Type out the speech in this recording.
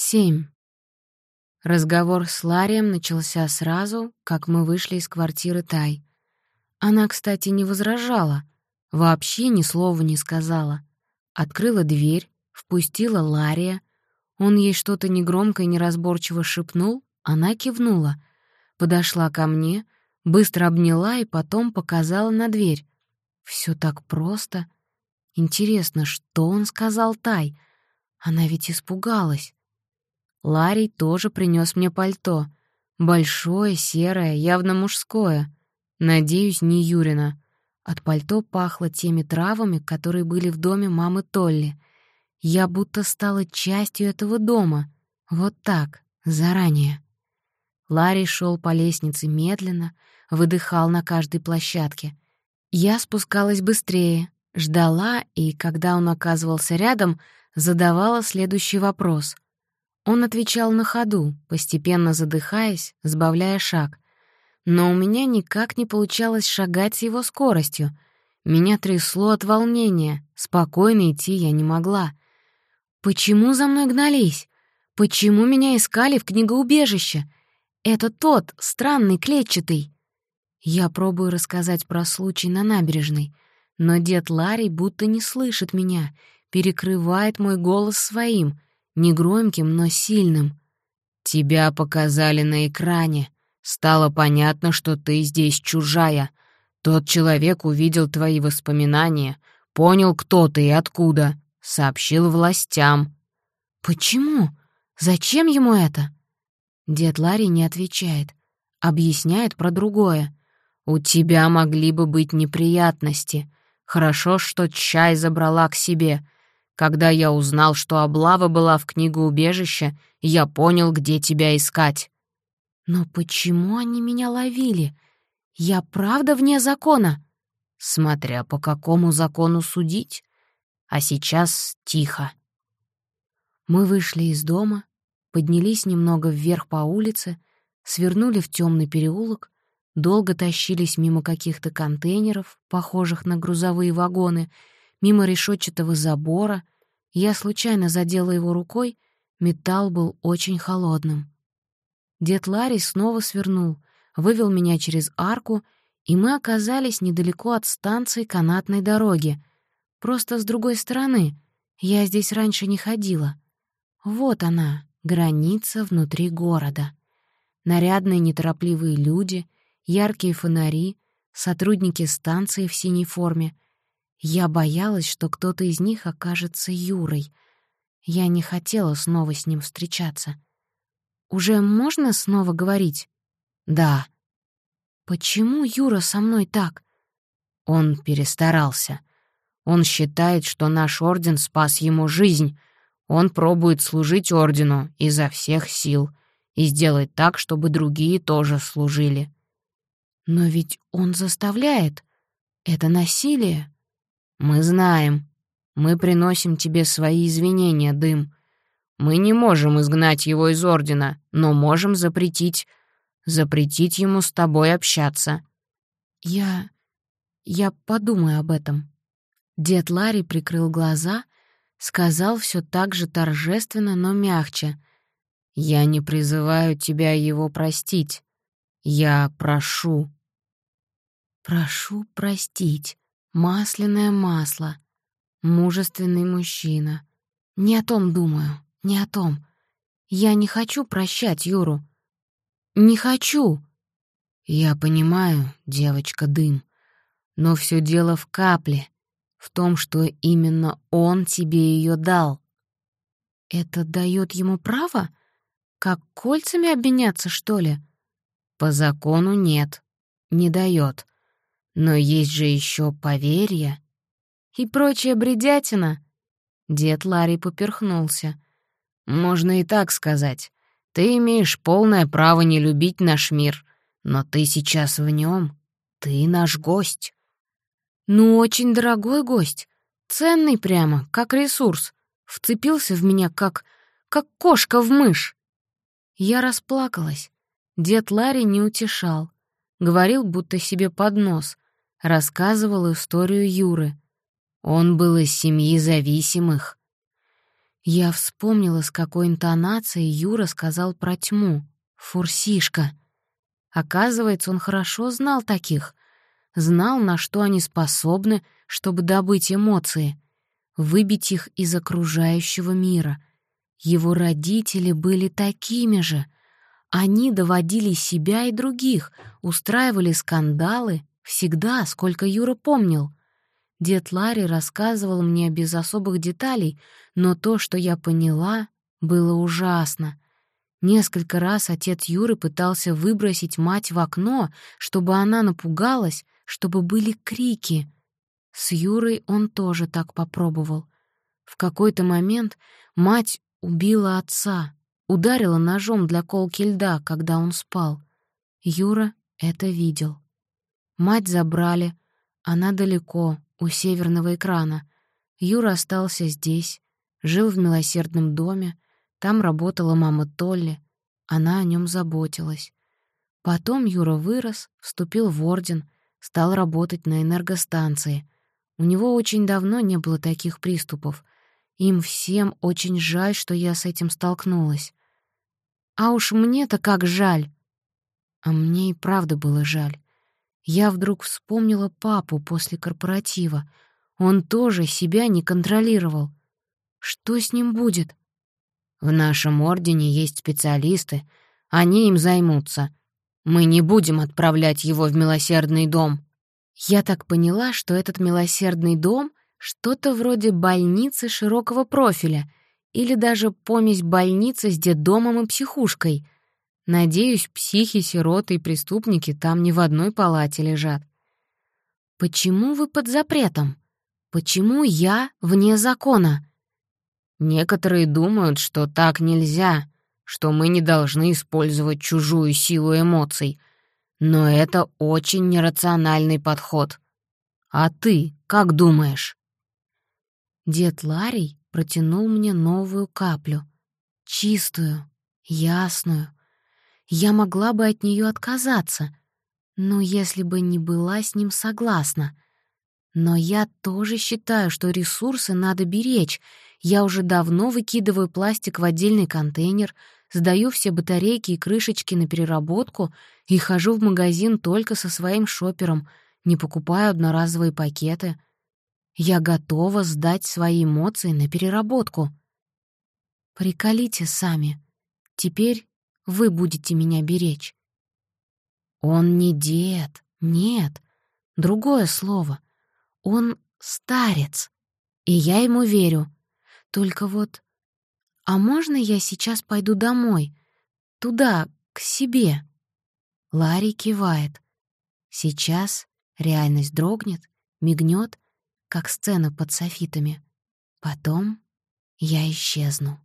Семь. Разговор с Ларием начался сразу, как мы вышли из квартиры Тай. Она, кстати, не возражала, вообще ни слова не сказала. Открыла дверь, впустила Лария. Он ей что-то негромко и неразборчиво шепнул, она кивнула. Подошла ко мне, быстро обняла и потом показала на дверь. Все так просто. Интересно, что он сказал Тай? Она ведь испугалась. Ларий тоже принес мне пальто. Большое, серое, явно мужское. Надеюсь, не Юрина. От пальто пахло теми травами, которые были в доме мамы Толли. Я будто стала частью этого дома. Вот так, заранее. Ларри шел по лестнице медленно, выдыхал на каждой площадке. Я спускалась быстрее, ждала, и, когда он оказывался рядом, задавала следующий вопрос — он отвечал на ходу, постепенно задыхаясь, сбавляя шаг. Но у меня никак не получалось шагать с его скоростью. Меня трясло от волнения, спокойно идти я не могла. Почему за мной гнались? Почему меня искали в книгоубежище? Это тот, странный, клетчатый. Я пробую рассказать про случай на набережной, но дед Ларри будто не слышит меня, перекрывает мой голос своим — негромким, но сильным. «Тебя показали на экране. Стало понятно, что ты здесь чужая. Тот человек увидел твои воспоминания, понял, кто ты и откуда, сообщил властям». «Почему? Зачем ему это?» Дед Ларри не отвечает, объясняет про другое. «У тебя могли бы быть неприятности. Хорошо, что чай забрала к себе. Когда я узнал, что облава была в книгоубежище, я понял, где тебя искать». «Но почему они меня ловили? Я правда вне закона?» «Смотря по какому закону судить. А сейчас тихо». Мы вышли из дома, поднялись немного вверх по улице, свернули в темный переулок, долго тащились мимо каких-то контейнеров, похожих на грузовые вагоны, мимо решетчатого забора. Я случайно задела его рукой, металл был очень холодным. Дед Ларри снова свернул, вывел меня через арку, и мы оказались недалеко от станции канатной дороги. Просто с другой стороны. Я здесь раньше не ходила. Вот она, граница внутри города. Нарядные неторопливые люди, яркие фонари, сотрудники станции в синей форме — я боялась, что кто-то из них окажется Юрой. Я не хотела снова с ним встречаться. «Уже можно снова говорить?» «Да». «Почему Юра со мной так?» Он перестарался. Он считает, что наш орден спас ему жизнь. Он пробует служить ордену изо всех сил и сделать так, чтобы другие тоже служили. Но ведь он заставляет. Это насилие. «Мы знаем. Мы приносим тебе свои извинения, Дым. Мы не можем изгнать его из Ордена, но можем запретить... запретить ему с тобой общаться». «Я... я подумаю об этом». Дед Ларри прикрыл глаза, сказал все так же торжественно, но мягче. «Я не призываю тебя его простить. Я прошу». «Прошу простить». Масляное масло. Мужественный мужчина. Не о том думаю, не о том. Я не хочу прощать Юру. Не хочу. Я понимаю, девочка Дым, но все дело в капле, в том, что именно он тебе ее дал. Это дает ему право? Как кольцами обменяться, что ли? По закону нет, не дает. Но есть же еще поверье и прочая бредятина. Дед Ларри поперхнулся. Можно и так сказать. Ты имеешь полное право не любить наш мир, но ты сейчас в нем. Ты наш гость. Ну, очень дорогой гость. Ценный прямо, как ресурс. Вцепился в меня, как... как кошка в мышь. Я расплакалась. Дед Ларри не утешал. Говорил, будто себе под нос рассказывал историю Юры. Он был из семьи зависимых. Я вспомнила, с какой интонацией Юра сказал про тьму. «Фурсишка». Оказывается, он хорошо знал таких. Знал, на что они способны, чтобы добыть эмоции, выбить их из окружающего мира. Его родители были такими же. Они доводили себя и других, устраивали скандалы, всегда, сколько Юра помнил. Дед Ларри рассказывал мне без особых деталей, но то, что я поняла, было ужасно. Несколько раз отец Юры пытался выбросить мать в окно, чтобы она напугалась, чтобы были крики. С Юрой он тоже так попробовал. В какой-то момент мать убила отца, ударила ножом для колки льда, когда он спал. Юра это видел. Мать забрали, она далеко, у северного экрана. Юра остался здесь, жил в милосердном доме, там работала мама Толли, она о нем заботилась. Потом Юра вырос, вступил в орден, стал работать на энергостанции. У него очень давно не было таких приступов. Им всем очень жаль, что я с этим столкнулась. А уж мне-то как жаль. А мне и правда было жаль. Я вдруг вспомнила папу после корпоратива. Он тоже себя не контролировал. Что с ним будет? В нашем ордене есть специалисты. Они им займутся. Мы не будем отправлять его в милосердный дом. Я так поняла, что этот милосердный дом — что-то вроде больницы широкого профиля или даже помесь больницы с детдомом и психушкой — Надеюсь, психи, сироты и преступники там не в одной палате лежат. Почему вы под запретом? Почему я вне закона? Некоторые думают, что так нельзя, что мы не должны использовать чужую силу эмоций. Но это очень нерациональный подход. А ты как думаешь? Дед Ларий протянул мне новую каплю. Чистую, ясную, я могла бы от нее отказаться, но если бы не была с ним согласна. Но я тоже считаю, что ресурсы надо беречь. Я уже давно выкидываю пластик в отдельный контейнер, сдаю все батарейки и крышечки на переработку и хожу в магазин только со своим шопером, не покупаю одноразовые пакеты. Я готова сдать свои эмоции на переработку. Приколите сами. Теперь вы будете меня беречь. Он не дед, нет, другое слово. Он старец, и я ему верю. Только вот... А можно я сейчас пойду домой? Туда, к себе? Ларри кивает. Сейчас реальность дрогнет, мигнет, как сцена под софитами. Потом я исчезну.